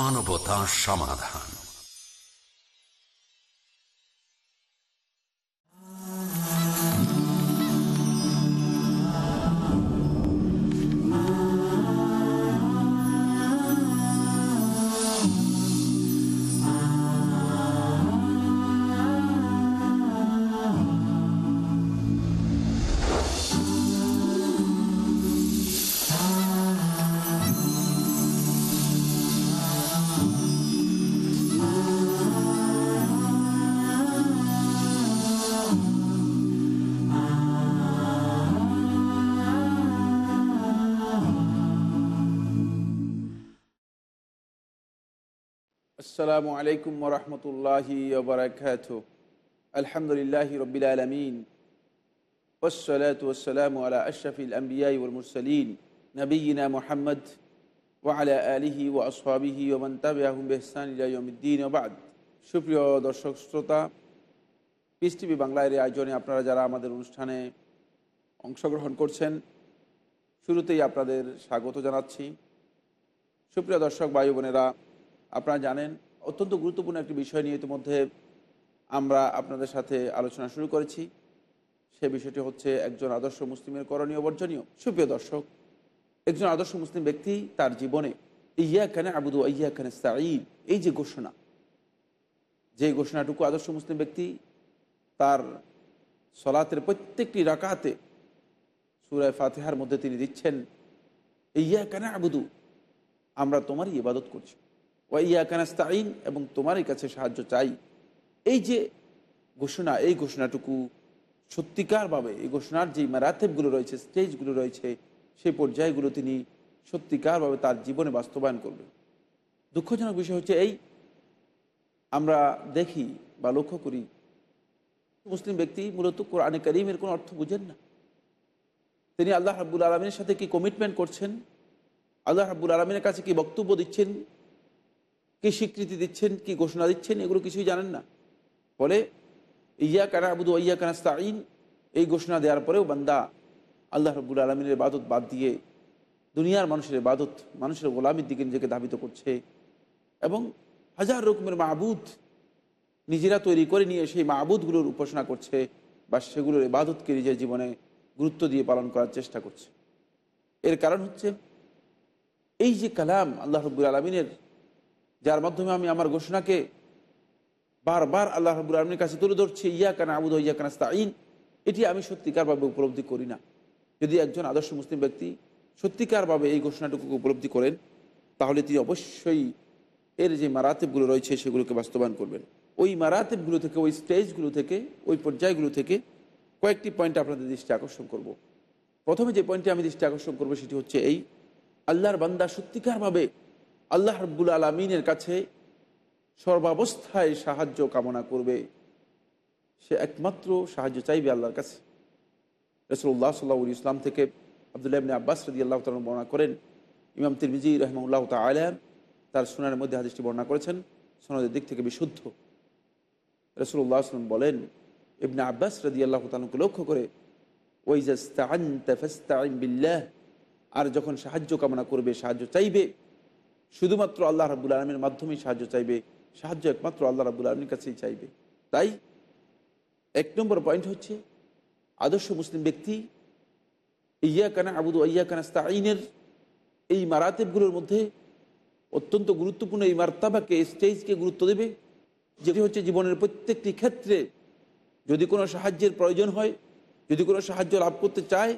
মানবতা সমাধান। আসসালামু আলাইকুম রহমতুল্লাহি বারাকাত। আলহামদুলিল্লাহ রবিল আলমিন। ওসলাত আলা আশরাফিল আম্বিয়াই ওল মুরসলিন। নবীনা মোহাম্মদ ওয়ালা আলিহি ও আসহাবিহি ও তাবে ওবাদ সুপ্রিয় দর্শক, শ্রোতা পিস টিভি বাংলার আয়োজনে আপনারা যারা আমাদের অনুষ্ঠানে অংশগ্রহণ করছেন, শুরুতেই আপনাদের স্বাগত জানাচ্ছি। সুপ্রিয় দর্শক, ভাই বোনেরা, আপনারা জানেন অত্যন্ত গুরুত্বপূর্ণ একটি বিষয় নিয়ে ইতিমধ্যে আমরা আপনাদের সাথে আলোচনা শুরু করেছি। সে বিষয়টি হচ্ছে একজন আদর্শ মুসলিমের করণীয় বর্জনীয়। সুপ্রিয় দর্শক, একজন আদর্শ মুসলিম ব্যক্তি তার জীবনে ইয়া কানে আবুদু ইয়া কানে সাঈদ এই যে ঘোষণা, যে ঘোষণাটুকু আদর্শ মুসলিম ব্যক্তি তার সলাতের প্রত্যেকটি রাকাতে সুরায় ফাতেহার মধ্যে তিনি দিচ্ছেন ইয়া কেন আবুদু আমরা তোমারই ইবাদত করছি। ওয়াইয়া কানাস্তাইন এবং তোমারই কাছে সাহায্য চাই। এই যে ঘোষণা, এই ঘোষণাটুকু সত্যিকারভাবে এই ঘোষণার যে ম্যারাথেপগুলো রয়েছে, স্টেজগুলো রয়েছে সেই পর্যায়গুলো তিনি সত্যিকারভাবে তার জীবনে বাস্তবায়ন করবেন। দুঃখজনক বিষয় হচ্ছে এই, আমরা দেখি বা লক্ষ্য করি, মুসলিম ব্যক্তি মূলত কোরআনে করিমের কোনো অর্থ বুঝেন না। তিনি আল্লাহ রাব্বুল আলমিনের সাথে কি কমিটমেন্ট করছেন? আল্লাহ রাব্বুল আলমিনের কাছে কি বক্তব্য দিচ্ছেন? কি স্বীকৃতি দিচ্ছেন, কি ঘোষণা দিচ্ছেন, এগুলো কিছুই জানেন না। ফলে ইয়া কানা আবুদু ইয়া কানাস্তাইন এই ঘোষণা দেওয়ার পরেও বান্দা আল্লাহ রব্বুল আলমিনের বাদত বাদ দিয়ে দুনিয়ার মানুষের বাদত মানুষের গোলামির দিকে নিজেকে ধাবিত করছে এবং হাজার রকমের মাহবুদ নিজেরা তৈরি করে নিয়ে সেই মাহবুদগুলোর উপাসনা করছে বা সেগুলোর ইবাদতকে নিজের জীবনে গুরুত্ব দিয়ে পালন করার চেষ্টা করছে। এর কারণ হচ্ছে, এই যে কালাম আল্লাহ রব্বুল আলমিনের যার মাধ্যমে আমি আমার ঘোষণাকে বারবার আল্লাহ রবুল আলমীর কাছে তুলে ধরছি ইয়া কানা আবুদ ইয়া কানা স্তাইন এটি আমি সত্যিকারভাবে উপলব্ধি করি না। যদি একজন আদর্শ মুসলিম ব্যক্তি সত্যিকারভাবে এই ঘোষণাটুকু উপলব্ধি করেন, তাহলে তিনি অবশ্যই এর যে মারাতেবগুলো রয়েছে সেগুলোকে বাস্তবায়ন করবেন। ওই মারাতেবগুলো থেকে, ওই স্টেজগুলো থেকে, ওই পর্যায়গুলো থেকে কয়েকটি পয়েন্ট আপনাদের দৃষ্টি আকর্ষণ করব। প্রথমে যে পয়েন্টটি আমি দৃষ্টি আকর্ষণ করব সেটি হচ্ছে এই, আল্লাহর বান্দা সত্যিকারভাবে আল্লাহ রব্বুল আলমিনের কাছে সর্বাবস্থায় সাহায্য কামনা করবে। সে একমাত্র সাহায্য চাইবে আল্লাহর কাছে। রসুল্লাহ সাল্লাহ ইসলাম থেকে আবদুল্লাহ ইবনে আব্বাস রদি আল্লাহ তালন বর্ণনা করেন। ইমাম তিরমিজি রহমুল্লাহ তালাম তার সোনার মধ্যে হাদিসটি বর্ণনা করেছেন, সোনাদের দিক থেকে বিশুদ্ধ। রসুল্লাহ আসলাম বলেন, ইবনে আব্বাস রদি আল্লাহ তালুকে লক্ষ্য করে ওইজাস্তান বিল্লাহ। আর যখন সাহায্য কামনা করবে, সাহায্য চাইবে শুধুমাত্র আল্লাহ রাবুল আলমীর মাধ্যমেই সাহায্য চাইবে, সাহায্য একমাত্র আল্লাহ রাবুল আলমীর কাছেই চাইবে। তাই এক নম্বর পয়েন্ট হচ্ছে আদর্শ মুসলিম ব্যক্তি ইয়া কানা আবুদু ইয়া কানা স্তাইনের এই মারাতেবগুলোর মধ্যে অত্যন্ত গুরুত্বপূর্ণ এই মার্তাবাকে স্টেজকে গুরুত্ব দেবে। যেটি হচ্ছে জীবনের প্রত্যেকটি ক্ষেত্রে যদি কোনো সাহায্যের প্রয়োজন হয়, যদি কোনো সাহায্য লাভ করতে চায়,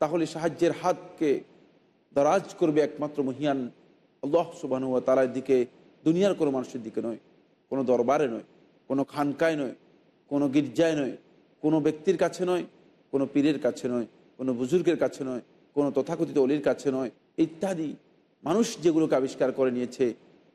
তাহলে সাহায্যের হাতকে দরাজ করবে একমাত্র মহিয়ান আল্লাহ সুবাহ তালার দিকে, দুনিয়ার কোনো মানুষের দিকে নয়। কোনো দরবারে নয়, কোনো খানকায় নয়, কোনো গির্জায় নয়, কোনো ব্যক্তির কাছে নয়, কোনো পীরের কাছে নয়, কোনো বুজুর্গের কাছে নয়, কোনো তথাকথিত অলির কাছে নয়, ইত্যাদি। মানুষ যেগুলোকে আবিষ্কার করে নিয়েছে,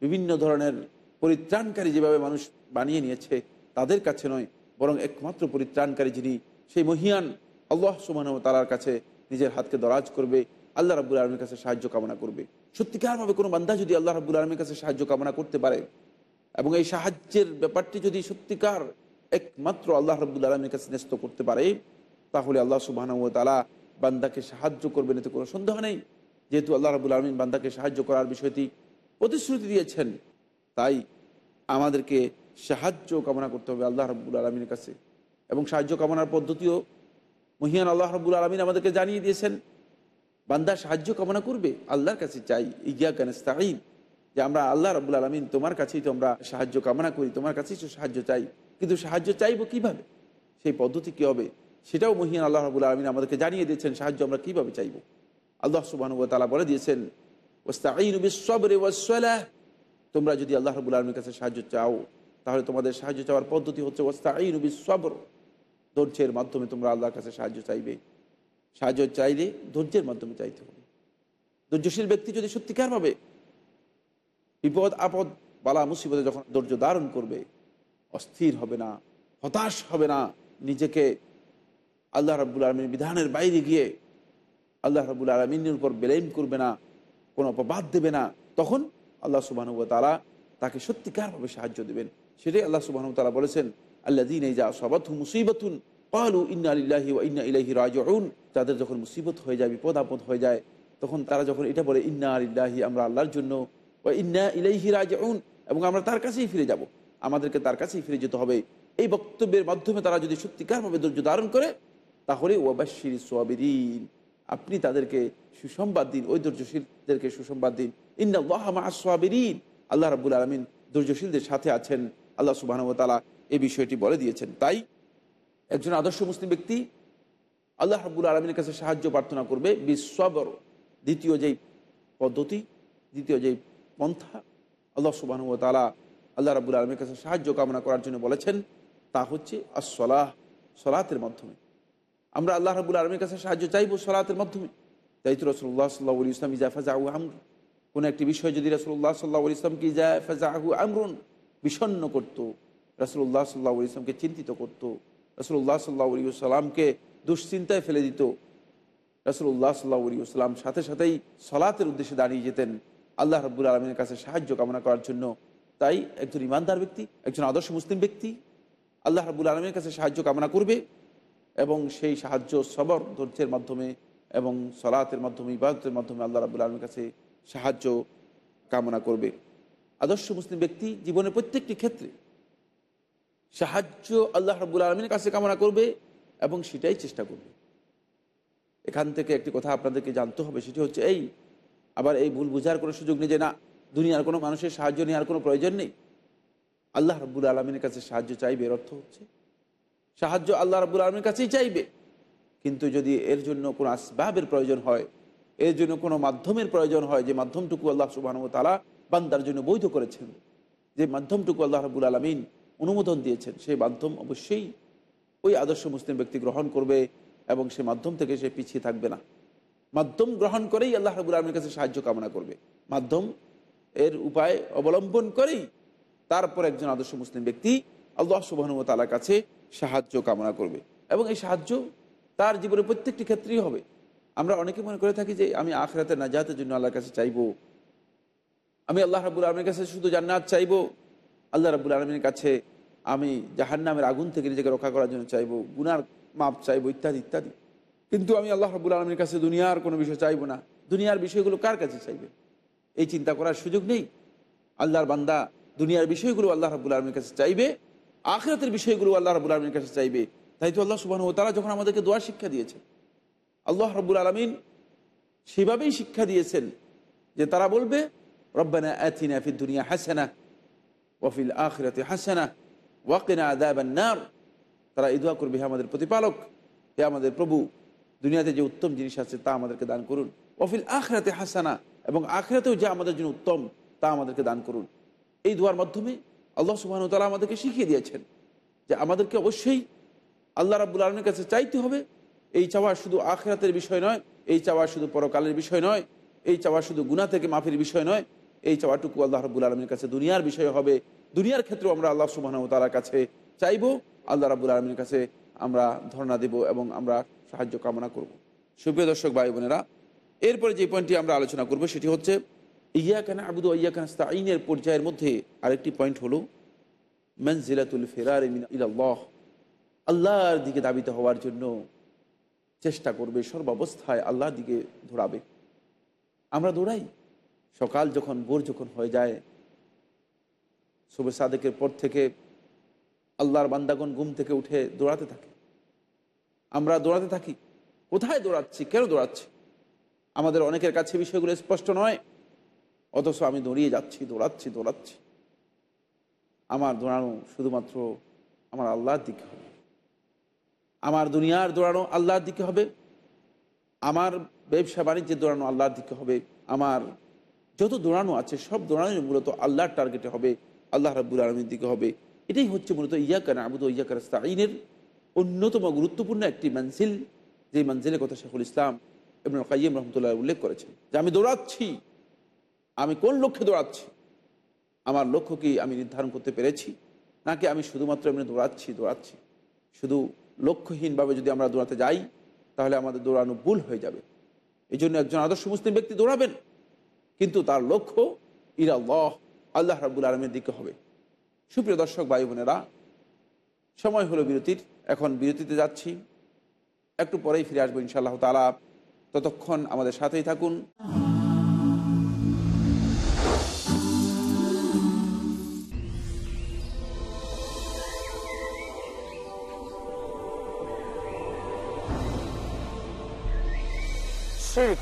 বিভিন্ন ধরনের পরিত্রাণকারী যেভাবে মানুষ বানিয়ে নিয়েছে, তাদের কাছে নয়, বরং একমাত্র পরিত্রাণকারী যিনি, সেই মহিয়ান আল্লাহ সুবাহ তালার কাছে নিজের হাতকে দরাজ করবে, আল্লাহ রাবুল আলমীর কাছে সাহায্য কামনা করবে। সত্যিকারভাবে কোনো বান্দা যদি আল্লাহ রাবুল আলমীর কাছে সাহায্য কামনা করতে পারে এবং এই সাহায্যের ব্যাপারটি যদি সত্যিকার একমাত্র আল্লাহ রব্বুল আলমীর কাছে ন্যস্ত করতে পারে, তাহলে আল্লাহ সুবাহ তালা বান্দাকে সাহায্য করবেন এতে কোনো সন্দেহ নেই। যেহেতু আল্লাহ রাবুল আলমিন বান্দাকে সাহায্য করার বিষয়টি প্রতিশ্রুতি দিয়েছেন, তাই আমাদেরকে সাহায্য কামনা করতে হবে আল্লাহ রাবুল আলমিনের কাছে। এবং সাহায্য কামনার পদ্ধতিও মহিয়ান আল্লাহ রাবুল আলমিন আমাদেরকে জানিয়ে দিয়েছেন বান্দা সাহায্য কামনা করবে, আল্লাহর কাছে চাই। ইয়া গানস্তাহিন যে আমরা আল্লাহ রাবুল আলমিন, তোমার কাছেই তো আমরা সাহায্য কামনা করি, তোমার কাছেই তো সাহায্য চাই। কিন্তু সাহায্য চাইব কীভাবে? সেই পদ্ধতি কী হবে? সেটাও মহিয়ান আল্লাহ রাবুল আলমিন আমাদেরকে জানিয়ে দিয়েছেন, সাহায্য আমরা কীভাবে চাইব? আল্লাহ সুবাহানুব তালা বলে দিয়েছেন ওয়াসালাহ তোমরা যদি আল্লাহ রাবুল আলমীর কাছে সাহায্য চাও, তাহলে তোমাদের সাহায্য চাওয়ার পদ্ধতি হচ্ছে ওস্তাইন বিশ্বর ধৈর্যের মাধ্যমে তোমরা আল্লাহর কাছে সাহায্য চাইবে। সাহায্য চাইলে ধৈর্যের মাধ্যমে চাইতে হবে। ধৈর্যশীল ব্যক্তি যদি সত্যিকারভাবে বিপদ, আপদ, বালা, মুসিবতে যখন ধৈর্য ধারণ করবে, অস্থির হবে না, হতাশ হবে না, নিজেকে আল্লাহ রাবুল আলমীর বিধানের বাইরে গিয়ে আল্লাহ রাবুল আলমিনের উপর বেলেম করবে না, কোনো অপবাদ দেবে না, তখন আল্লাহ সুবাহানুব তালা তাকে সত্যিকারভাবে সাহায্য দেবেন। সেটাই আল্লাহ সুবাহানু তালা বলেছেন আল্লাহ দিন এই যা সবাথু মুসিবতুন কালু ইন্না আলিল্লাহি ও ইন্না ইলাহি রাজউন তাদের যখন মুসিবত হয়ে যায়, বিপদ আপদ হয়ে যায়, তখন তারা যখন এটা বলে, ইন্না আলিল্লাহি আমরা আল্লাহর জন্য ও ইন্না ইলাইহি রাজউন এবং আমরা তার কাছেই ফিরে যাব, আমাদেরকে তার কাছেই ফিরে যেতে হবে। এই বক্তব্যের মাধ্যমে তারা যদি সত্যিকারভাবে ধৈর্য ধারণ করে, তাহলে ওয়াবাশির সোয়াবিরিন আপনি তাদেরকে সুসংবাদ দিন, ওই ধৈর্যশীলদেরকে সুসংবাদ দিন। ইন্না সোয়াবিরিন আল্লাহ রাবুল আলমিন ধৈর্যশীলদের সাথে আছেন। আল্লাহ সুবাহানুতালা এই বিষয়টি বলে দিয়েছেন। তাই একজন আদর্শ মুসলিম ব্যক্তি আল্লাহ রাবুল আলমীর কাছে সাহায্য প্রার্থনা করবে বিশ্ববর দ্বিতীয় যেই পদ্ধতি, দ্বিতীয় যেই পন্থা, আল্লাহ সুবাহানুতালা আল্লাহ রাবুল আলমীর কাছে সাহায্য কামনা করার জন্য বলেছেন, তা হচ্ছে আসলাহ সলাতের মাধ্যমে। আমরা আল্লাহ রাবুল আলমীর কাছে সাহায্য চাইব সলাতের মাধ্যমে। তাই তো রসুল্লাহ সাল্লাহ ইসলাম ইজাফাজা আহু আমর কোনো একটি বিষয় যদি রসুল্লাহ সাল্লাহ ইসলামকে ইজাফাজা আহু আমরুন বিষণ্ন করত রসুল্লাহ সাল্লাহ ইসলামকে চিন্তিত করত রসুল্লাহ সাল্লাহ সাল্লামকে দুশ্চিন্তায় ফেলে দিত। রসুল্লাহ সাল্লাহ সাল্লাম সাথে সাথেই সলাতের উদ্দেশ্যে দাঁড়িয়ে যেতেন আল্লাহ রব্বুল আলমীর কাছে সাহায্য কামনা করার জন্য। তাই একজন ইমানদার ব্যক্তি, একজন আদর্শ মুসলিম ব্যক্তি আল্লাহ রব্বুল আলমীর কাছে সাহায্য কামনা করবে এবং সেই সাহায্য সবর, ধৈর্যের মাধ্যমে এবং সলাতের মাধ্যমে, ইবাদতের মাধ্যমে আল্লাহ রাবুল আলমীর কাছে সাহায্য কামনা করবে। আদর্শ মুসলিম ব্যক্তি জীবনের প্রত্যেকটি ক্ষেত্রে সাহায্য আল্লাহ রাবুল আলমীর কাছে কামনা করবে এবং সেটাই চেষ্টা করবে। এখান থেকে একটি কথা আপনাদেরকে জানতে হবে, সেটি হচ্ছে এই, আবার এই ভুল বোঝার কোনো সুযোগ নেই যে না, দুনিয়ার কোনো মানুষের সাহায্য নেওয়ার কোনো প্রয়োজন নেই। আল্লাহ রাবুল আলমীর কাছে সাহায্য চাইবে এর অর্থ হচ্ছে, সাহায্য আল্লাহ রাবুল আলমীর কাছেই চাইবে। কিন্তু যদি এর জন্য কোনো আসবাবের প্রয়োজন হয়, এর জন্য কোনো মাধ্যমের প্রয়োজন হয়, যে মাধ্যমটুকু আল্লাহ সুবাহ তালা বান্দার জন্য বৈধ করেছেন, যে মাধ্যমটুকু আল্লাহ রাবুল আলমিন অনুমোদন দিয়েছেন। সেই মাধ্যম অবশ্যই ওই আদর্শ মুসলিম ব্যক্তি গ্রহণ করবে এবং সে মাধ্যম থেকে সে পিছিয়ে থাকবে না। মাধ্যম গ্রহণ করেই আল্লাহ রাবুল আলমীর কাছে সাহায্য কামনা করবে। মাধ্যম এর উপায় অবলম্বন করেই তারপর একজন আদর্শ মুসলিম ব্যক্তি আল্লাহ সুবাহ তালার কাছে সাহায্য কামনা করবে। এবং এই সাহায্য তার জীবনের প্রত্যেকটি ক্ষেত্রেই হবে। আমরা অনেকে মনে করে থাকি যে আমি আখরাতে নাজাতের জন্য আল্লাহর কাছে চাইব। আমি আল্লাহ রাবুল আলমীর কাছে শুধু জান্নাত চাইব। আল্লাহ রাবুল আলমীর কাছে আমি জাহান্নামের আগুন থেকে নিজেকে রক্ষা করার জন্য চাইব, গুনার মাপ চাইব, ইত্যাদি ইত্যাদি। কিন্তু আমি আল্লাহ রাবুল আলমীর কাছে দুনিয়ার কোনো বিষয় চাইব না। দুনিয়ার বিষয়গুলো কার কাছে চাইবে? এই চিন্তা করার সুযোগ নেই। আল্লাহর বান্দা দুনিয়ার বিষয়গুলো আল্লাহ রাবুল আলমীর কাছে চাইবে, আখরাতের বিষয়গুলো আল্লাহ রাবুল আলমীর কাছে চাইবে। তাই তো আল্লাহ সুবাহ তারা যখন আমাদেরকে দোয়ার শিক্ষা দিয়েছে আল্লাহ রব্বুল আলমিন সেভাবেই শিক্ষা দিয়েছেন যে তারা বলবে, রব্বানা আথিনা ফি দুনিয়া হাসানা ওয়াফিল আখরাতে হাসানা ওয়াকিনা আদাবান্নার তারা এই দোয়া করবে আমাদের প্রতিপালক, হে আমাদের প্রভু, দুনিয়াতে যে উত্তম জিনিস আছে তা আমাদেরকে দান করুন। ওফিল আখরাতে হাসানা, এবং আখরাতেও যে আমাদের জন্য উত্তম, তা আমাদেরকে দান করুন। এই দোয়ার মাধ্যমে আল্লাহ সুবাহ তালা আমাদেরকে শিখিয়ে দিয়েছেন যে আমাদেরকে অবশ্যই আল্লাহ রাবুল আলমের কাছে চাইতে হবে, এই চাওয়া শুধু আখরাতের বিষয় নয়, এই চাওয়া শুধু পরকালের বিষয় নয়, এই চাওয়া শুধু গুণা থেকে মাফির বিষয় নয় এই চাওয়াটুকু আল্লাহ রাবুল আলমীর কাছে দুনিয়ার বিষয় হবে। দুনিয়ার ক্ষেত্রেও আমরা আল্লাহ সুবাহ তালার কাছে চাইব। আল্লাহ রাবুল আলমীর কাছে আমরা ধর্ণা দেব এবং আমরা সাহায্য কামনা করব। সুপ্রিয় দর্শক, ভাই বোনেরা, এরপরে যে পয়েন্টটি আমরা আলোচনা করব সেটি হচ্ছে ইয়া কেন আবুদু ইয়া কেন আইনের পর্যায়ের মধ্যে আরেকটি পয়েন্ট হলো, মনজিলাতুল ফেরার ইল্লাহ আল্লাহর দিকে দাবিত হওয়ার জন্য চেষ্টা করবে, সর্বাবস্থায় আল্লাহর দিকে ধরাবে আমরা দৌড়াই। সকাল যখন ভোর যখন হয়ে যায়, শুভ সাদেকের পর থেকে আল্লাহর বান্দাগণ ঘুম থেকে উঠে দৌড়াতে থাকে। আমরা দৌড়াতে থাকি। কোথায় দৌড়াচ্ছি? কেন দৌড়াচ্ছি? আমাদের অনেকের কাছে বিষয়গুলো স্পষ্ট নয়। অথচ আমি দৌড়িয়ে যাচ্ছি, দৌড়াচ্ছি দৌড়াচ্ছি। আমার দৌড়ানো শুধুমাত্র আমার আল্লাহর দিকে হবে। আমার দুনিয়ার দৌড়ানো আল্লাহর দিকে হবে। আমার ব্যবসা বাণিজ্যের দৌড়ানো আল্লাহর দিকে হবে। আমার যত দৌড়ানো আছে, সব দৌড়ানো মূলত আল্লাহর টার্গেটে হবে, আল্লাহ রাব্বুল আলমীর দিকে হবে। এটাই হচ্ছে মূলত ইয়াকান আবুদ ইয়াকার আইনের অন্যতম গুরুত্বপূর্ণ একটি মঞ্জিল যে মঞ্জিলের কথা শেখুল ইসলাম এবং কাইম রহমতুল্লাহ উল্লেখ করেছেন যে, আমি দৌড়াচ্ছি। আমি কোন লক্ষ্যে দৌড়াচ্ছি? আমার লক্ষ্য কি আমি নির্ধারণ করতে পেরেছি? নাকি আমি শুধুমাত্র এমনি দৌড়াচ্ছি দৌড়াচ্ছি? শুধু লক্ষ্যহীনভাবে যদি আমরা দৌড়াতে যাই, তাহলে আমাদের দৌড়ানো ভুল হয়ে যাবে। এই জন্য একজন আদর্শ মুসলিম ব্যক্তি দৌড়াবেন। কিন্তু তার লক্ষ্য ইরা ইরাল্লাহ আল্লাহ রাবুল আলমের দিকে হবে। সুপ্রিয় দর্শক, ভাই বোনেরা, সময় হলো বিরতির। এখন বিরতিতে যাচ্ছি। একটু পরেই ফিরে আসব ইনশাআল্লাহ তালা ততক্ষণ আমাদের সাথেই থাকুন। শিখ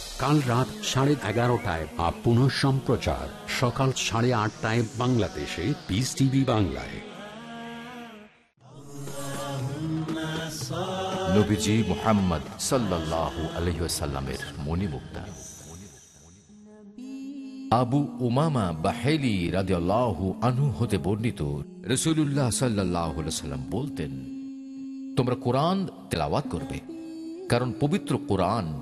কাল রাত সাড়ে এগারোটায় বা পুনঃ সম্প্রচার। সকাল সাড়ে আটটায় বাংলাদেশে পিস টিভি বাংলায়। আবু উমামা হতে বর্ণিত বলতেন, তোমরা কোরআন তেলাওয়াত করবে, কারণ পবিত্র কোরআন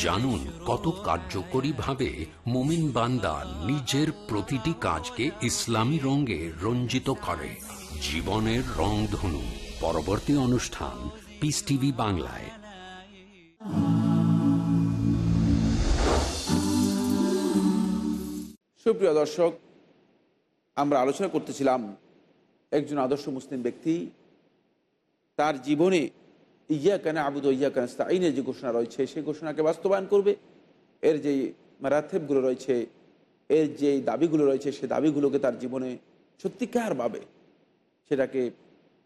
জানুন কত কার্যকরী ভাবে মোমিন বান্দা নিজের প্রতিটি কাজকে ইসলামী রঙে রঞ্জিত করে। জীবনের রং ধনু পরবর্তী অনুষ্ঠান পিস টিভি বাংলায়। সুপ্রিয় দর্শক আমরা আলোচনা করতেছিলাম একজন আদর্শ মুসলিম ব্যক্তি তার জীবনে ইয়া কেন আবুদ ইয়া কেন আইনের যে ঘোষণা রয়েছে, সেই ঘোষণাকে বাস্তবায়ন করবে। এর যে ম্যারাথেবগুলো রয়েছে, এর যে দাবিগুলো রয়েছে, সে দাবিগুলোকে তার জীবনে সত্যিকারভাবে সেটাকে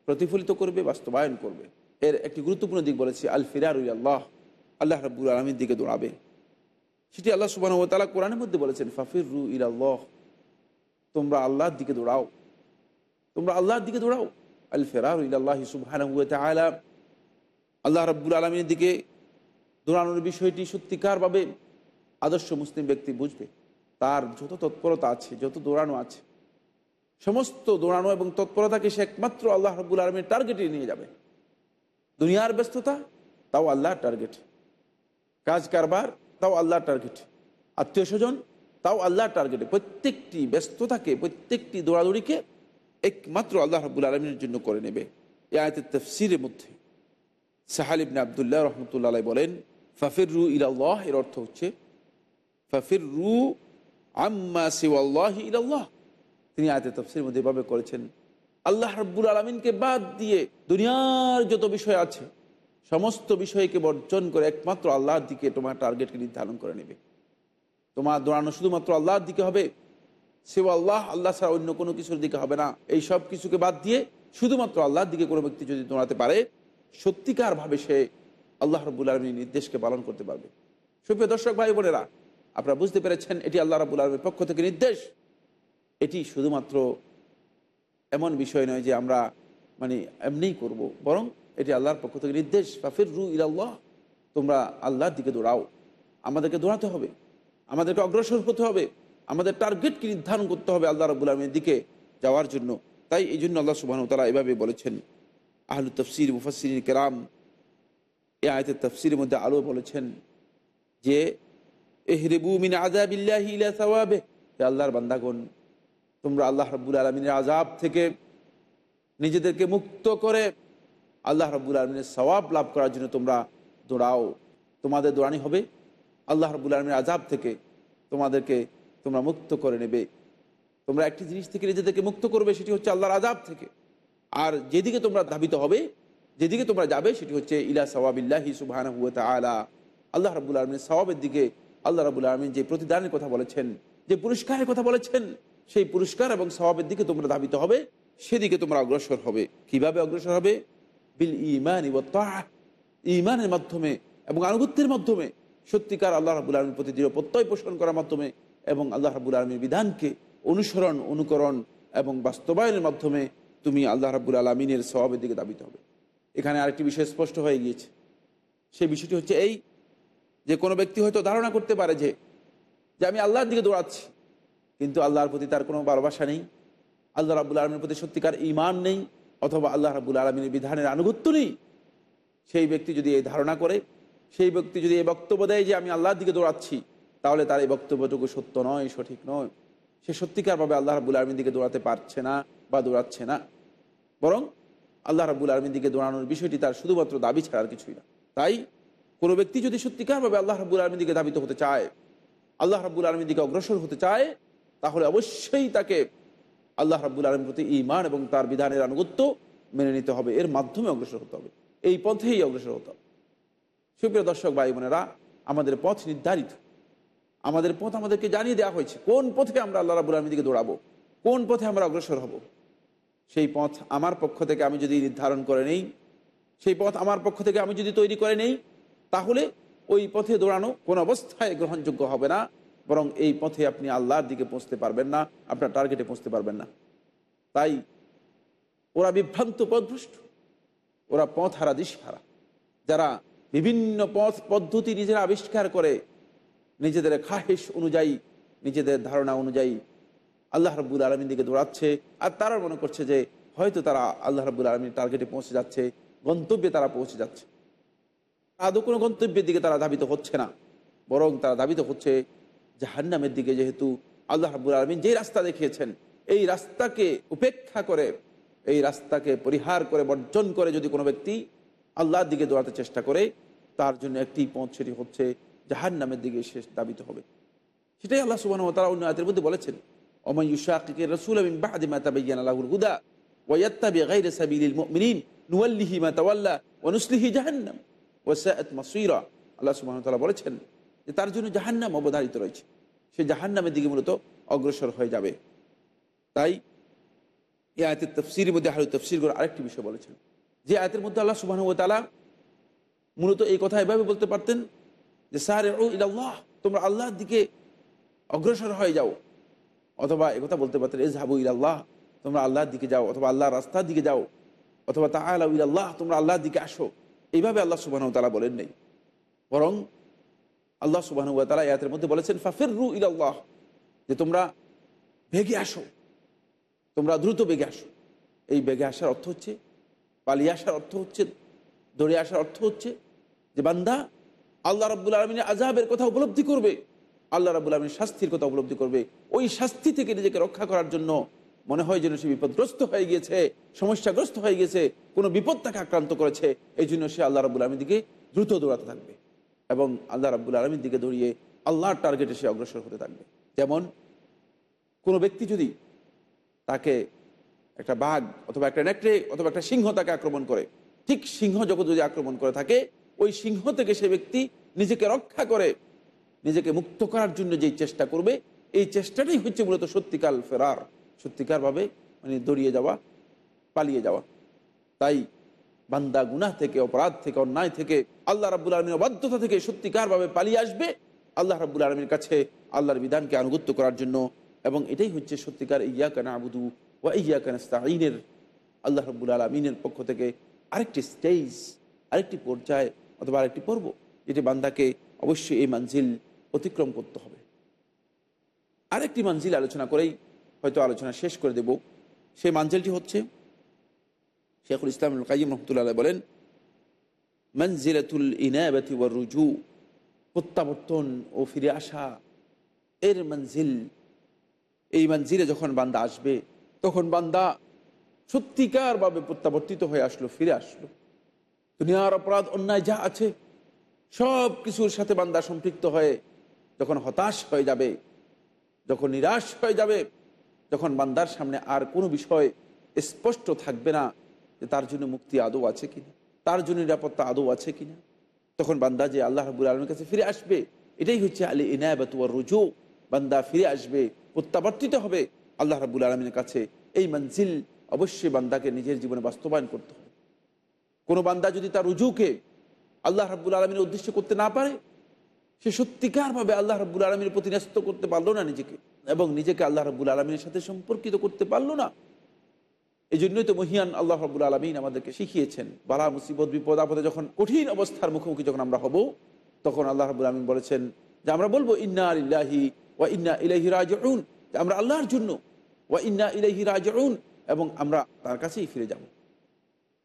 প্রতিফলিত করবে, বাস্তবায়ন করবে। এর একটি গুরুত্বপূর্ণ দিক বলেছি আল ফিরার আল্লাহ। আল্লাহ রাব্বুল আলমীর দিকে দৌড়াবে সেটি আল্লাহ সুবাহ তালা কোরআনের মধ্যে বলেছেন ফাফির রু ইল্লাহ তোমরা আল্লাহর দিকে দৌড়াও। তোমরা আল্লাহর দিকে দৌড়াও। আল ফেরার ইল্লাহ সুবহান আল্লাহ রাব্বুল আলমীর দিকে দৌড়ানোর বিষয়টি সত্যিকারভাবে আদর্শ মুসলিম ব্যক্তি বুঝবে। তার যত তৎপরতা আছে, যত দৌড়ানো আছে, সমস্ত দৌড়ানো এবং তৎপরতাকে সে একমাত্র আল্লাহ রব্বুল আলমীর টার্গেটে নিয়ে যাবে। দুনিয়ার ব্যস্ততা, তাও আল্লাহর টার্গেট কাজ কারবার, তাও আল্লাহর টার্গেট আত্মীয় স্বজন, তাও আল্লাহর টার্গেটে প্রত্যেকটি ব্যস্ততাকে, প্রত্যেকটি দৌড়াদৌড়িকে একমাত্র আল্লাহ রব্বুল আলমীর জন্য করে নেবে। এ আয়তের তফসিরের মধ্যে সাহালিবনে আবদুল্লাহ রহমতুল্লাহ বলেন ফাফির রু ইলাল্লাহ এর অর্থ হচ্ছে ফাফির রু আম্মা সিওয়াল্লাহ ইলাল্লাহ তিনি আয়তে তফসির মধ্যে এভাবে করেছেন, আল্লাহ রব্বুল আলমিনকে বাদ দিয়ে দুনিয়ার যত বিষয় আছে, সমস্ত বিষয়কে বর্জন করে একমাত্র আল্লাহর দিকে তোমার টার্গেটকে নির্ধারণ করে নেবে। তোমার দৌড়ানো শুধুমাত্র আল্লাহর দিকে হবে সেও আল্লাহ আল্লাহ ছাড়া অন্য কোনো কিছুর দিকে হবে না। এই সব কিছুকে বাদ দিয়ে শুধুমাত্র আল্লাহর দিকে কোনো ব্যক্তি যদি দৌড়াতে পারে, সত্যিকারভাবে সে আল্লাহ রব্বুল আলমীর নির্দেশকে পালন করতে পারবে। সুপ্রিয় দর্শক ভাই বোনেরা, আপনারা বুঝতে পেরেছেন এটি আল্লাহ রাবুল আলমীর পক্ষ থেকে নির্দেশ। এটি শুধুমাত্র এমন বিষয় নয় যে আমরা মানে এমনিই করব, বরং এটি আল্লাহর পক্ষ থেকে নির্দেশ। ফাফির রু ইলাল্লাহ, তোমরা আল্লাহর দিকে দৌড়াও। আমাদেরকে দৌড়াতে হবে। আমাদেরকে অগ্রসর হতে হবে। আমাদের টার্গেটকে নির্ধারণ করতে হবে আল্লাহ রাবুল আলমীর দিকে যাওয়ার জন্য। তাই এই জন্য আল্লাহ সুবাহ তারা এভাবে বলেছেন। আহলু তফসির মুফাসির কেরাম এ আয়তের তফসির মধ্যে আলো বলেছেন যে, এহরেবু মিন আজাবিল্লাহি ইলা হে আল্লাহর বান্দাগণ, তোমরা আল্লাহ রাব্বুল আলমিনের আজাব থেকে নিজেদেরকে মুক্ত করে আল্লাহ রাব্বুল আলমিনের সওয়াব লাভ করার জন্য তোমরা দৌড়াও। তোমাদের দৌড়ানি হবে। আল্লাহ রাব্বুল আলমিনের আজাব থেকে তোমাদেরকে তোমরা মুক্ত করে নেবে। তোমরা একটি জিনিস থেকে নিজেদেরকে মুক্ত করবে, সেটি হচ্ছে আল্লাহর আজাব থেকে। আর যেদিকে তোমরা ধাবিত হবে, যেদিকে তোমরা যাবে, সেটি হচ্ছে ইলা সওয়াবিল্লাহি সুবাহান হুয়া তালা আল্লাহ রাবুল আলমিনের সওয়াবের দিকে আল্লাহ রাবুল আলমিন যে প্রতিদানের কথা বলেছেন, যে পুরস্কারের কথা বলেছেন, সেই পুরস্কার এবং স্বভাবের দিকে তোমরা ধাবিত হবে, সেদিকে তোমরা অগ্রসর হবে। কীভাবে অগ্রসর হবে? বিল ইমান ইমানের মাধ্যমে এবং আনুগত্যের মাধ্যমে সত্যিকার আল্লাহ রাবুল আলমীর প্রতি দৃঢ় প্রত্যয় পোষণ করার মাধ্যমে এবং আল্লাহ রাবুল আলমীর বিধানকে অনুসরণ, অনুকরণ এবং বাস্তবায়নের মাধ্যমে তুমি আল্লাহ রাবুল আলমিনের স্বভাবের দিকে দাবিত হবে। এখানে আরেকটি বিষয় স্পষ্ট হয়ে গিয়েছে। সেই বিষয়টি হচ্ছে এই যে কোনো ব্যক্তি হয়তো ধারণা করতে পারে যে যে আমি আল্লাহর দিকে দৌড়াচ্ছি, কিন্তু আল্লাহর প্রতি তার কোনো ভালোবাসা নেই, আল্লাহ রাবুল আলমীর প্রতি সত্যিকার ইমান নেই, অথবা আল্লাহ রাবুল আলমিনের বিধানের আনুগত্য নেই, সেই ব্যক্তি যদি এই ধারণা করে, সেই ব্যক্তি যদি এই বক্তব্য দেয় যে আমি আল্লাহর দিকে দৌড়াচ্ছি তাহলে তার এই বক্তব্যটুকু সত্য নয়, সঠিক নয়। সে সত্যিকারভাবে আল্লাহ রাবুল আলমীর দিকে দৌড়াতে পারছে না বা দৌড়াচ্ছে না। বরং আল্লাহ রাবুল আলমীর দিকে দৌড়ানোর বিষয়টি তার শুধুমাত্র দাবি ছাড়ার কিছুই না। তাই কোনো ব্যক্তি যদি সত্যিকারভাবে আল্লাহ রাবুল আলমীর দিকে দাবিত হতে চায়, আল্লাহ রাবুল আলমীর দিকে অগ্রসর হতে চায়, তাহলে অবশ্যই তাকে আল্লাহ রাবুল আলমীর প্রতি ইমান এবং তার বিধানের আনুগত্য মেনে নিতে হবে। এর মাধ্যমে অগ্রসর হতে হবে। এই পথেই অগ্রসর হতে হবে। সুপ্রিয় দর্শক, ভাই বোনেরা, আমাদের পথ নির্ধারিত। আমাদের পথ আমাদেরকে জানিয়ে দেওয়া হয়েছে। কোন পথে আমরা আল্লাহ রাবুল আলমীর দিকে দৌড়াবো? কোন পথে আমরা অগ্রসর হব? সেই পথ আমার পক্ষ থেকে আমি যদি নির্ধারণ করে নেই, সেই পথ আমার পক্ষ থেকে আমি যদি তৈরি করে নেই, তাহলে ওই পথে দৌড়ানো কোন অবস্থায় গ্রহণযোগ্য হবে না, বরং এই পথে আপনি আল্লাহর দিকে পৌঁছতে পারবেন না, আপনার টার্গেটে পৌঁছতে পারবেন না। তাই ওরা বিভ্রান্ত পথভ্রষ্ট, ওরা পথ হারা দিশহারা। যারা বিভিন্ন পথ পদ্ধতি নিজেরা আবিষ্কার করে নিজেদের খাহেস অনুযায়ী, নিজেদের ধারণা অনুযায়ী আল্লাহ রব্বুল আলমীর দিকে দৌড়াচ্ছে। আর তারা মনে করছে যে, হয়তো তারা আল্লাহ রব্বুল আলমীর টার্গেটে পৌঁছে যাচ্ছে, গন্তব্যে তারা পৌঁছে যাচ্ছে। আদৌ কোনো গন্তব্যের দিকে তারা ধাবিত হচ্ছে না। বরং তারা ধাবিত হচ্ছে জাহান্নামের দিকে, যেহেতু আল্লাহ রাবুল আলমিন যে রাস্তা দেখিয়েছেন, এই রাস্তাকে উপেক্ষা করে, এই রাস্তাকে পরিহার করে, বর্জন করে যদি কোনো ব্যক্তি আল্লাহর দিকে দৌড়াতে চেষ্টা করে, তার জন্য একটি পথ সেটি হচ্ছে জাহান্নামের দিকে শেষ দাবিত হবে। সেটাই আল্লাহ সুবাহ তারা অন্য আয়তের মধ্যে বলেছেন অমায়ুশাকিকে রসুল আমিন মাতা বাইয়ান আল্লাহুল হুদা ওয়াত্তাবি গাইরে সাবিলিল মুমিনিন নুয়াল্লিহি মা তাওয়াল্লা ওয়া নুসলিহি জাহান্নাম ওয়াসাআত মাসীরা। আল্লাহ সুবহানাহু ওয়া তাআলা বলেছেন যে তার জন্য জাহান্নাম অবধারিত রয়েছে। সে জাহান্নামের দিকে মূলত অগ্রসর হয়ে যাবে। তাই এই আয়তের তফসিরের মধ্যে আরও তফসির করে আরেকটি বিষয় বলেছেন। যে আয়তের মধ্যে আল্লাহ সুবাহ তালা মূলত এই কথা এভাবে বলতে পারতেন যে স্যার ও ইল্লাহ তোমরা আল্লাহর দিকে অগ্রসর হয়ে যাও। অথবা একথা বলতে পারতেন এ জাহাবু ইল্লাহ তোমরা আল্লাহর দিকে যাও, অথবা আল্লাহর রাস্তার দিকে যাও, অথবা তা আল্লাহ ইল্লাহ তোমরা আল্লাহর দিকে আসো। এইভাবে আল্লাহ সুবাহ তালা বলেন নেই। বরং আল্লাহ সুবাহ তালা ইয়াতের মধ্যে বলেছেন ফাফির রু ইল্লাহ যে তোমরা বেগে আসো, তোমরা দ্রুত বেগে আসো। এই বেগে আসার অর্থ হচ্ছে, পালিয়ে আসার অর্থ হচ্ছে, দৌড়ে আসার অর্থ হচ্ছে যে বান্দা আল্লাহ রাবুল আলমিনের আজাবের কথা উপলব্ধি করবে। আল্লাহ রাবুল আলমীর শাস্তির কথা উপলব্ধি করবে। ওই শাস্তি থেকে নিজেকে রক্ষা করার জন্য মনে হয় যেন সে বিপদগ্রস্ত হয়ে গিয়েছে, সমস্যাগ্রস্ত হয়ে গেছে কোনো বিপদ তাকে আক্রান্ত করেছে। এই জন্য সে আল্লাহ রাবুল আলমীর দিকে দ্রুত দৌড়াতে থাকবে এবং আল্লাহ রাবুল আলমীর দিকে দৌড়িয়ে আল্লাহর টার্গেটে সে অগ্রসর হতে থাকবে। যেমন কোনো ব্যক্তি যদি তাকে একটা বাঘ অথবা একটা নেকড়ে অথবা একটা সিংহ তাকে আক্রমণ করে, ঠিক সিংহ যখন যদি আক্রমণ করে থাকে ওই সিংহ থেকে সে ব্যক্তি নিজেকে রক্ষা করে, নিজেকে মুক্ত করার জন্য যেই চেষ্টা করবে, এই চেষ্টাটাই হচ্ছে মূলত সত্যিকার ফেরার। সত্যিকারভাবে মানে দড়িয়ে যাওয়া, পালিয়ে যাওয়া। তাই বান্দা গুনাহ থেকে, অপরাধ থেকে, অন্যায় থেকে আল্লাহ রাবুল আলমীর অবাধ্যতা থেকে সত্যিকারভাবে পালিয়ে আসবে। আল্লাহ রাবুল আলমীর কাছে আল্লাহর বিধানকে আনুগত্য করার জন্য এবং এটাই হচ্ছে সত্যিকার ইয়া কানা আবুদু ও ইয়া কানাস্তাইনের আল্লাহ রব্বুল আলমিনের পক্ষ থেকে আরেকটি স্টেজ আরেকটি পর্যায় অথবা আরেকটি পর্ব, যেটি বান্দাকে অবশ্যই এই মানজিল অতিক্রম করতে হবে। আরেকটি মানজিল আলোচনা করেই হয়তো আলোচনা শেষ করে দেব। সেই মানজিলটি হচ্ছে, শেখুল ইসলাম কাজিম রহমতুল্লাহ বলেন মঞ্জিলাতুল ইনাবাতি ওয়ার রুজু, প্রত্যাবর্তন ও ফিরে আসা, এর মঞ্জিল এই মঞ্জিলে যখন বান্দা আসবে, তখন বান্দা সত্যিকারভাবে প্রত্যাবর্তিত হয়ে আসলো, ফিরে আসলো। দুনিয়ার অপরাধ, অন্যায় যা আছে, সব কিছুর সাথে বান্দা সম্পৃক্ত হয়ে যখন হতাশ হয়ে যাবে, যখন নিরাশ হয়ে যাবে, যখন বান্দার সামনে আর কোনো বিষয় স্পষ্ট থাকবে না যে তার জন্য মুক্তি আদৌ আছে কিনা, তার জন্য নিরাপত্তা আদৌ আছে কিনা, তখন বান্দা যে আল্লাহ রাবুল আলমের কাছে ফিরে আসবে, এটাই হচ্ছে আলী ইনায়াবাতুয়ার রুজু। বান্দা ফিরে আসবে, প্রত্যাবর্তিত হবে আল্লাহ রাবুল আলমিনের কাছে। এই মঞ্জিল অবশ্যই বান্দাকে নিজের জীবনে বাস্তবায়ন করতে হবে। কোনো বান্দা যদি তার রুজুকে আল্লাহ রাবুল আলমিনের উদ্দেশ্য করতে না পারে, সে সত্যিকারভাবে আল্লাহ রাবুল আলমীর প্রতি ন্যস্ত করতে পারল না নিজেকে এবং নিজেকে আল্লাহ রাবুল আলমীর সাথে সম্পর্কিত করতে পারল না। এই জন্যই তো মহিয়ান আল্লাহ রাবুল আলমিন আমাদেরকে শিখিয়েছেন, বালা, মুসিবত, বিপদ, আপদে যখন কঠিন অবস্থার মুখোমুখি যখন আমরা হব, তখন আল্লাহ রাবুল আলমিন বলেছেন যে আমরা বলব, ইন্না আলিল্লাহি ওয়া ইন্না ইলাহি যে আমরা আল্লাহর জন্য, ওয়া ইন্না ইলাহি রাজউন। এবং আমরা তার কাছেই ফিরে যাব।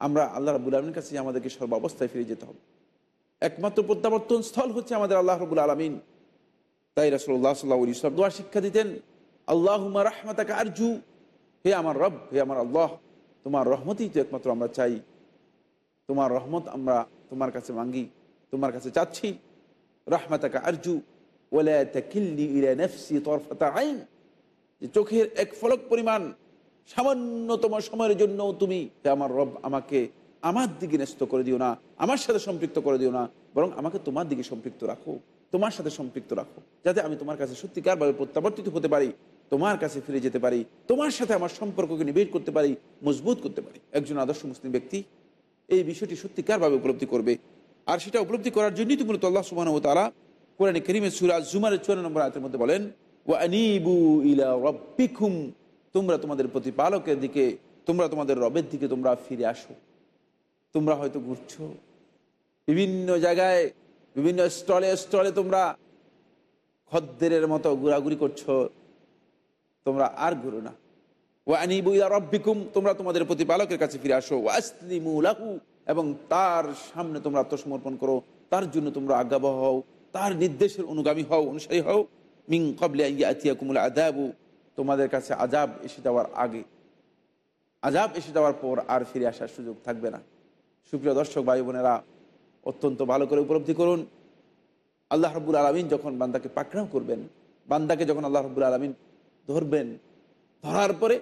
আমরা আল্লাহ রাবুল আলমীর কাছে আমাদেরকে সর্বাবস্থায় ফিরে যেতে হবে। একমাত্র প্রত্যাবর্তন স্থল হচ্ছে আমাদের আল্লাহ রবুল আলমিন। তাই রসল্লাহ সাল্লাহ ইসলাম দোয়া শিক্ষা দিতেন আল্লাহ রাহমাতাকে আরজু, হে আমার রব, হে আমার আল্লাহ, তোমার রহমতই তো একমাত্র আমরা চাই। তোমার রহমত আমরা তোমার কাছে মাঙ্গি, তোমার কাছে চাচ্ছি। রাহমাতাকা আরজু ওলা আইন। যে চোখের এক ফলক পরিমাণ সামান্যতম সময়ের জন্য তুমি আমার রব, আমাকে আমার দিকে ন্যস্ত করে দিও না, আমার সাথে সম্পৃক্ত করে দিও না, বরং আমাকে তোমার দিকে সম্পৃক্ত রাখো, তোমার সাথে সম্পৃক্ত রাখো, যাতে আমি তোমার কাছে সত্যিকারভাবে প্রত্যাবর্তিত হতে পারি, তোমার কাছে ফিরে যেতে পারি, তোমার সাথে আমার সম্পর্ককে নিবেদ করতে পারি, মজবুত করতে পারি। একজন আদর্শ মুসলিম ব্যক্তি এই বিষয়টি সত্যিকারভাবে উপলব্ধি করবে। আর সেটা উপলব্ধি করার জন্যই তো মূলত আল্লাহ ও তারা কোরআন করিমের সুরাজ জুমারের চুয়ান্ন নম্বর আয়তের মধ্যে বলেন ও আনিবু ইলা রব্বিকুম তোমরা তোমাদের প্রতিপালকের দিকে, তোমরা তোমাদের রবের দিকে তোমরা ফিরে আসো। তোমরা হয়তো ঘুরছো। বিভিন্ন জায়গায়, বিভিন্ন স্টলে স্টলে তোমরা খদ্দের মতো ঘোরাঘুরি করছ। তোমরা আর ঘুরো না। ও আনিবুইয়া রব্বিকুম, তোমরা তোমাদের প্রতিপালকের কাছে ফিরে আসো। ও আসলিমু লাহু, এবং তার সামনে তোমরা আত্মসমর্পণ করো। তার জন্য তোমরা আজ্ঞাবহ হও। তার নির্দেশের অনুগামী হও, অনুসারী হও। মিং কবলে আদাবু তোমাদের কাছে আজাব এসে যাওয়ার আগে, আজাব এসে যাওয়ার পর আর ফিরে আসার সুযোগ থাকবে না। সুপ্রিয় দর্শক, ভাই বোনেরা, অত্যন্ত ভালো করে উপলব্ধি করুন, আল্লাহ রব্বুল আলমিন যখন বান্দাকে পাকড়াও করবেন, বান্দাকে যখন আল্লাহ রব্বুল আলমিন ধরবেন, ধরার পরে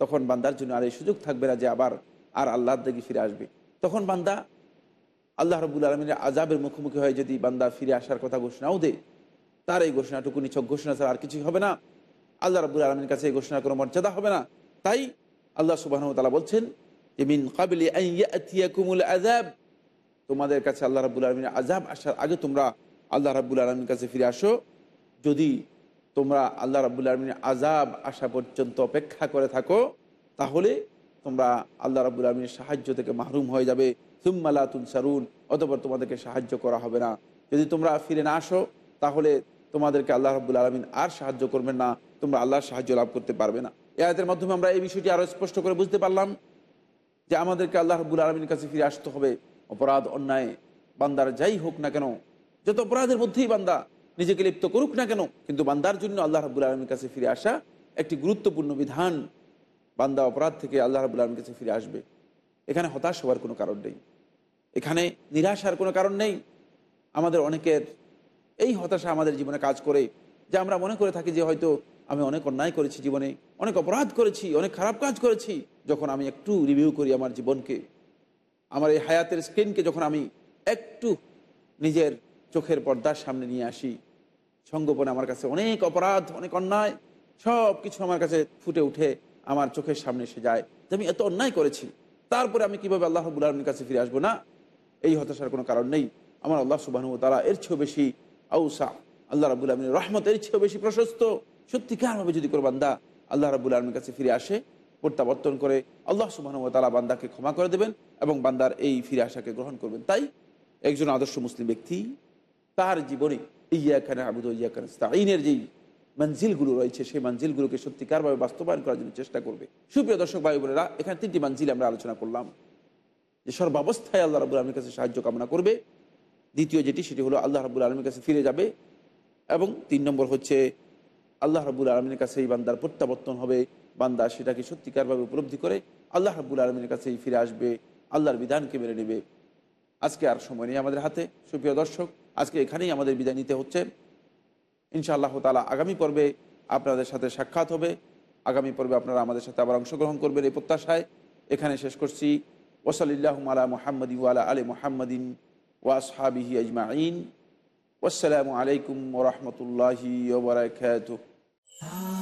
তখন বান্দার জন্য আর এই সুযোগ থাকবে না যে আবার আর আল্লাহর দিকে ফিরে আসবে। তখন বান্দা আল্লাহ রব্বুল আলমিনের আজাবের মুখোমুখি হয়ে যদি বান্দা ফিরে আসার কথা ঘোষণাও দেয়, তার এই ঘোষণাটুকু নিছক ঘোষণা ছাড়া আর কিছুই হবে না। আল্লাহ রব্বুল আলমীর কাছে এই ঘোষণার কোনো মর্যাদা হবে না। তাই আল্লাহ সুবাহ তালা বলছেন যে, মিন কাবিলি আজাব তোমাদের কাছে আল্লাহ রাবুল আলমিনের আজাব আসার আগে তোমরা আল্লাহ রাবুল আলমীর কাছে ফিরে আসো। যদি তোমরা আল্লাহ রাবুল আলমিনের আজাব আসা পর্যন্ত অপেক্ষা করে থাকো, তাহলে তোমরা আল্লাহ রাবুল আলমীর সাহায্য থেকে মাহরুম হয়ে যাবে। সুম্মালা তুনসারুন, অতপর তোমাদেরকে সাহায্য করা হবে না। যদি তোমরা ফিরে না আসো, তাহলে তোমাদেরকে আল্লাহ রাবুল আলমিন আর সাহায্য করবেন না। তোমরা আল্লাহর সাহায্য লাভ করতে পারবে না। এ আয়তের মাধ্যমে আমরা এই বিষয়টি আরও স্পষ্ট করে বুঝতে পারলাম যে আমাদেরকে আল্লাহ রব্বুল আলমীর কাছে ফিরে আসতে হবে। অপরাধ, অন্যায়, বান্দার যাই হোক না কেন, যত অপরাধের মধ্যেই বান্দা নিজেকে লিপ্ত করুক না কেন, কিন্তু বান্দার জন্য আল্লাহ রব্বুল আলমীর কাছে ফিরে আসা একটি গুরুত্বপূর্ণ বিধান বান্দা অপরাধ থেকে আল্লাহ রব্বুল আলমীর কাছে ফিরে আসবে। এখানে হতাশ হওয়ার কোনো কারণ নেই। এখানে নিরাশার কোনো কারণ নেই। আমাদের অনেকের এই হতাশা আমাদের জীবনে কাজ করে, যে আমরা মনে করে থাকি যে হয়তো আমি অনেক অন্যায় করেছি জীবনে, অনেক অপরাধ করেছি, অনেক খারাপ কাজ করেছি, যখন আমি একটু রিভিউ করি আমার জীবনকে, আমার এই হায়াতের স্ক্রিনকে যখন আমি একটু নিজের চোখের পর্দার সামনে নিয়ে আসি, সঙ্গোপনে আমার কাছে অনেক অপরাধ, অনেক অন্যায় সব কিছু আমার কাছে ফুটে উঠে আমার চোখের সামনে এসে যায় যে আমি এত অন্যায় করেছি। তারপরে আমি কীভাবে আল্লাহ রবুল আলমীর কাছে ফিরে আসব? না, এই হতাশার কোনো কারণ নেই। আমার আল্লাহ সুবাহ তারা এর চেয়েও বেশি আউসা, আল্লাহ রাবুল আলমীর রহমত এর চেয়েও বেশি প্রশস্ত। সত্যিকারভাবে যদি কোনো বান্দা আল্লাহ রাবুল আলমীর কাছে ফিরে আসে, প্রত্যাবর্তন করে আল্লাহ সুবাহ তালা বান্দাকে ক্ষমা করে দেবেন এবং বান্দার এই ফিরে আসাকে গ্রহণ করবেন। তাই একজন আদর্শ মুসলিম ব্যক্তি তার জীবনে ইয়া খানে আবুদ ইয়া খান আইনের যেই মঞ্জিলগুলো রয়েছে, সেই মঞ্জিলগুলোকে সত্যিকারভাবে বাস্তবায়ন করার জন্য চেষ্টা করবে। সুপ্রিয় দর্শক ভাই বোনেরা, এখানে তিনটি মঞ্জিল আমরা আলোচনা করলাম। যে সর্বাবস্থায় আল্লাহ রাবুল আলমীর কাছে সাহায্য কামনা করবে, দ্বিতীয় যেটি, সেটি হলো আল্লাহ রাবুল আলমীর কাছে ফিরে যাবে এবং তিন নম্বর হচ্ছে আল্লাহ রাবুল আলমীর কাছে এই বান্দার প্রত্যাবর্তন হবে। বান্দা সেটাকে সত্যিকারভাবে উপলব্ধি করে আল্লাহ রাবুল আলমীর কাছেই ফিরে আসবে, আল্লাহর বিধানকে মেনে নেবে। আজকে আর সময় নেই আমাদের হাতে, সুপ্রিয় দর্শক, আজকে এখানেই আমাদের বিদায় নিতে হচ্ছে। ইনশাআল্লাহ তালা আগামী পর্বে আপনাদের সাথে সাক্ষাৎ হবে। আগামী পর্বে আপনারা আমাদের সাথে আবার অংশগ্রহণ করবেন এই প্রত্যাশায়। এখানে শেষ করছি। ওসলিল্লাহ আলা মোহাম্মদ ওয়ালা আলী মোহাম্মদিন ওয়াসহাবিহি আজমাইন। আসসালামু আলাইকুম ওরহমতুল্লাহি ওবরাকাত Ah.